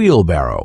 wheelbarrow.